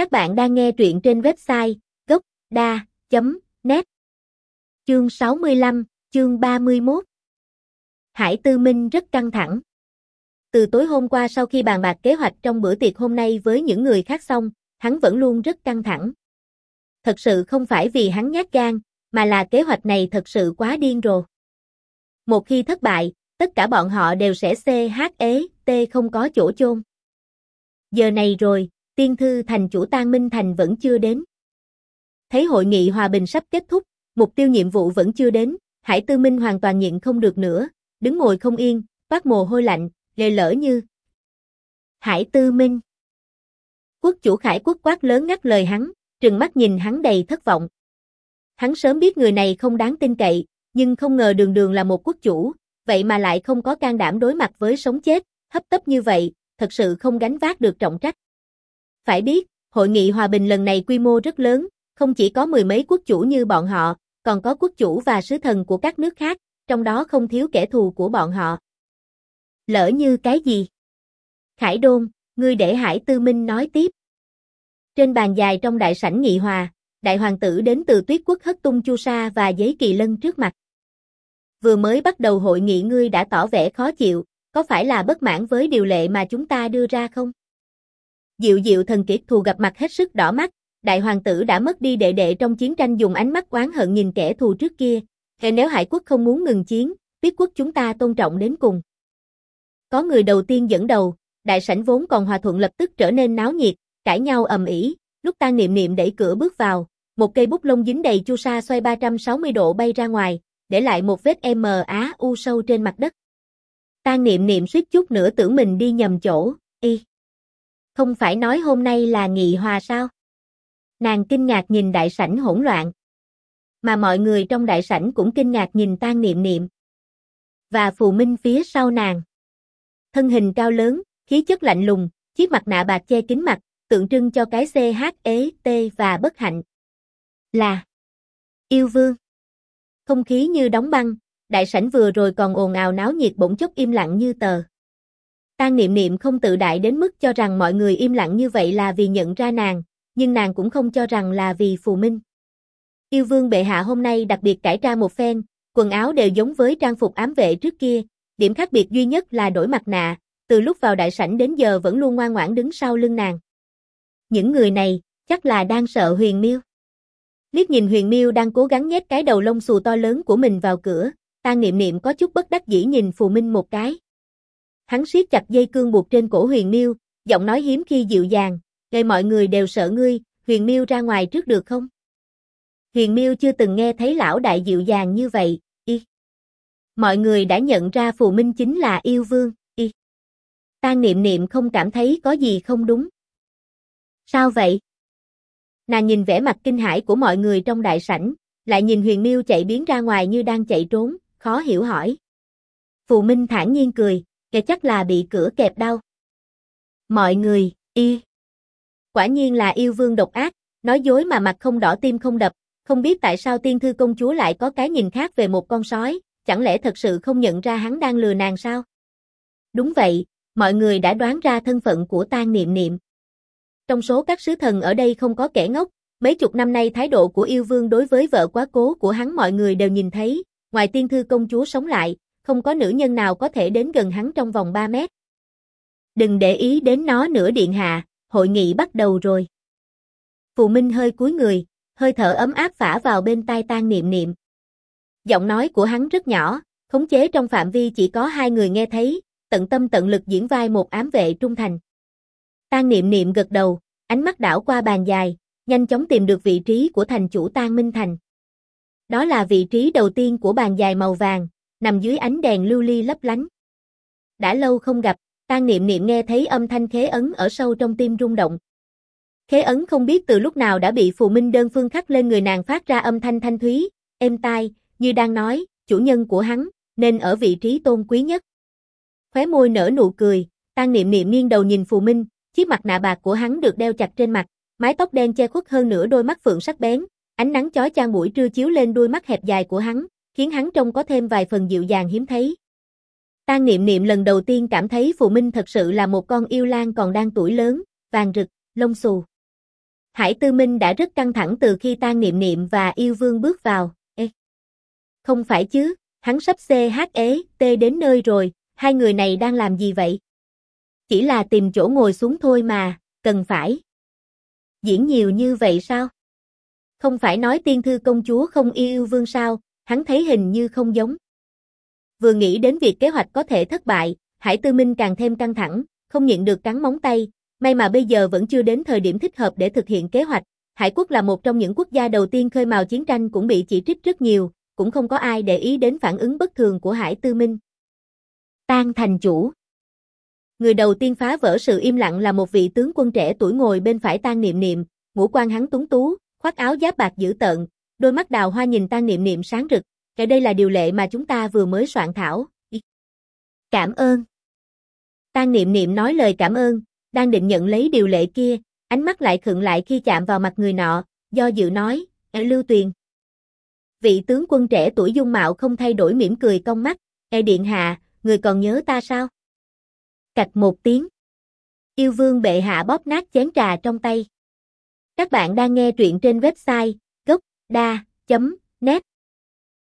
Các bạn đang nghe truyện trên website gốc.da.net Chương 65, chương 31 Hải Tư Minh rất căng thẳng. Từ tối hôm qua sau khi bàn bạc kế hoạch trong bữa tiệc hôm nay với những người khác xong, hắn vẫn luôn rất căng thẳng. Thật sự không phải vì hắn nhát gan, mà là kế hoạch này thật sự quá điên rồ. Một khi thất bại, tất cả bọn họ đều sẽ CH T không có chỗ chôn. Giờ này rồi, tiên thư thành chủ Tan Minh Thành vẫn chưa đến. Thấy hội nghị hòa bình sắp kết thúc, mục tiêu nhiệm vụ vẫn chưa đến, Hải Tư Minh hoàn toàn nhịn không được nữa, đứng ngồi không yên, toát mồ hôi lạnh, lề lỡ như. Hải Tư Minh Quốc chủ Khải quốc quát lớn ngắt lời hắn, trừng mắt nhìn hắn đầy thất vọng. Hắn sớm biết người này không đáng tin cậy, nhưng không ngờ đường đường là một quốc chủ, vậy mà lại không có can đảm đối mặt với sống chết, hấp tấp như vậy, thật sự không gánh vác được trọng trách. Phải biết, hội nghị hòa bình lần này quy mô rất lớn, không chỉ có mười mấy quốc chủ như bọn họ, còn có quốc chủ và sứ thần của các nước khác, trong đó không thiếu kẻ thù của bọn họ. Lỡ như cái gì? Khải Đôn, ngươi để Hải Tư Minh nói tiếp. Trên bàn dài trong đại sảnh nghị hòa, đại hoàng tử đến từ tuyết quốc hất tung chu sa và giấy kỳ lân trước mặt. Vừa mới bắt đầu hội nghị ngươi đã tỏ vẻ khó chịu, có phải là bất mãn với điều lệ mà chúng ta đưa ra không? Diệu diệu thần kiệt thù gặp mặt hết sức đỏ mắt, đại hoàng tử đã mất đi đệ đệ trong chiến tranh dùng ánh mắt oán hận nhìn kẻ thù trước kia, Hệ nếu Hải quốc không muốn ngừng chiến, tuyết quốc chúng ta tôn trọng đến cùng. Có người đầu tiên dẫn đầu, đại sảnh vốn còn hòa thuận lập tức trở nên náo nhiệt, cãi nhau ầm ĩ, lúc tan niệm niệm đẩy cửa bước vào, một cây bút lông dính đầy chu sa xoay 360 độ bay ra ngoài, để lại một vết M á u sâu trên mặt đất. Tan niệm niệm suýt chút nữa tưởng mình đi nhầm chỗ, y. Không phải nói hôm nay là nghị hòa sao? Nàng kinh ngạc nhìn đại sảnh hỗn loạn. Mà mọi người trong đại sảnh cũng kinh ngạc nhìn tan niệm niệm. Và phù minh phía sau nàng. Thân hình cao lớn, khí chất lạnh lùng, chiếc mặt nạ bạc che kín mặt, tượng trưng cho cái CHET T và bất hạnh. Là Yêu Vương. Không khí như đóng băng, đại sảnh vừa rồi còn ồn ào náo nhiệt bỗng chốc im lặng như tờ. Tan Niệm Niệm không tự đại đến mức cho rằng mọi người im lặng như vậy là vì nhận ra nàng, nhưng nàng cũng không cho rằng là vì phù minh. Yêu vương bệ hạ hôm nay đặc biệt cải trang một phen, quần áo đều giống với trang phục ám vệ trước kia, điểm khác biệt duy nhất là đổi mặt nạ, từ lúc vào đại sảnh đến giờ vẫn luôn ngoan ngoãn đứng sau lưng nàng. Những người này, chắc là đang sợ huyền miêu. Liếc nhìn huyền miêu đang cố gắng nhét cái đầu lông xù to lớn của mình vào cửa, ta Niệm Niệm có chút bất đắc dĩ nhìn Phù Minh một cái. Hắn siết chặt dây cương buộc trên cổ Huyền Miêu, giọng nói hiếm khi dịu dàng, "Gây mọi người đều sợ ngươi, Huyền Miêu ra ngoài trước được không?" Huyền Miêu chưa từng nghe thấy lão đại dịu dàng như vậy, y. Mọi người đã nhận ra Phù Minh chính là yêu vương, y. Tang Niệm Niệm không cảm thấy có gì không đúng. Sao vậy? Nàng nhìn vẻ mặt kinh hãi của mọi người trong đại sảnh, lại nhìn Huyền Miêu chạy biến ra ngoài như đang chạy trốn, khó hiểu hỏi. Phù Minh thản nhiên cười, kẻ chắc là bị cửa kẹp đau. Mọi người, y. Quả nhiên là yêu vương độc ác, nói dối mà mặt không đỏ tim không đập, không biết tại sao tiên thư công chúa lại có cái nhìn khác về một con sói, chẳng lẽ thật sự không nhận ra hắn đang lừa nàng sao? Đúng vậy, mọi người đã đoán ra thân phận của tang niệm niệm. Trong số các sứ thần ở đây không có kẻ ngốc, mấy chục năm nay thái độ của yêu vương đối với vợ quá cố của hắn mọi người đều nhìn thấy, ngoài tiên thư công chúa sống lại, không có nữ nhân nào có thể đến gần hắn trong vòng 3 mét. Đừng để ý đến nó nữa điện hạ, hội nghị bắt đầu rồi. Phù Minh hơi cúi người, hơi thở ấm áp phả vào bên tai tan niệm niệm. Giọng nói của hắn rất nhỏ, khống chế trong phạm vi chỉ có hai người nghe thấy, tận tâm tận lực diễn vai một ám vệ trung thành. Tan niệm niệm gật đầu, ánh mắt đảo qua bàn dài, nhanh chóng tìm được vị trí của thành chủ Tan Minh Thành. Đó là vị trí đầu tiên của bàn dài màu vàng, nằm dưới ánh đèn lưu ly lấp lánh. Đã lâu không gặp, Tan Niệm Niệm nghe thấy âm thanh khế ấn ở sâu trong tim rung động. Khế ấn không biết từ lúc nào đã bị phù minh đơn phương khắc lên người nàng phát ra âm thanh thanh thúy, êm tai, như đang nói, chủ nhân của hắn, nên ở vị trí tôn quý nhất. Khóe môi nở nụ cười, Tan Niệm Niệm nghiêng đầu nhìn phù minh, chiếc mặt nạ bạc của hắn được đeo chặt trên mặt, mái tóc đen che khuất hơn nửa đôi mắt phượng sắc bén, ánh nắng chói chang buổi trưa chiếu lên đôi mắt hẹp dài của hắn, khiến hắn trông có thêm vài phần dịu dàng hiếm thấy. Tang Niệm Niệm lần đầu tiên cảm thấy Phù Minh thật sự là một con yêu lang còn đang tuổi lớn, vàng rực, lông xù. Hải Tư Minh đã rất căng thẳng từ khi Tan Niệm Niệm và Yêu Vương bước vào. Ê! Không phải chứ, hắn sắp CH ế, T đến nơi rồi, hai người này đang làm gì vậy? Chỉ là tìm chỗ ngồi xuống thôi mà, cần phải. Diễn nhiều như vậy sao? Không phải nói tiên thư công chúa không yêu vương sao, hắn thấy hình như không giống. Vừa nghĩ đến việc kế hoạch có thể thất bại, Hải Tư Minh càng thêm căng thẳng, không nhịn được cắn móng tay, may mà bây giờ vẫn chưa đến thời điểm thích hợp để thực hiện kế hoạch. Hải quốc là một trong những quốc gia đầu tiên khơi mào chiến tranh cũng bị chỉ trích rất nhiều, cũng không có ai để ý đến phản ứng bất thường của Hải Tư Minh. Tan thành chủ Người đầu tiên phá vỡ sự im lặng là một vị tướng quân trẻ tuổi ngồi bên phải Tan Niệm Niệm, ngũ quan hắn túng tú, khoác áo giáp bạc dữ tợn, đôi mắt đào hoa nhìn Tan Niệm Niệm sáng rực, cái đây là điều lệ mà chúng ta vừa mới soạn thảo. Cảm ơn. Tan Niệm Niệm nói lời cảm ơn, đang định nhận lấy điều lệ kia, ánh mắt lại khựng lại khi chạm vào mặt người nọ, do dự nói, "E Lưu Tuyền." Vị tướng quân trẻ tuổi dung mạo không thay đổi mỉm cười cong mắt, "E điện hạ, người còn nhớ ta sao?" Cạch một tiếng. Yêu vương bệ hạ bóp nát chén trà trong tay. Các bạn đang nghe truyện trên website đa.net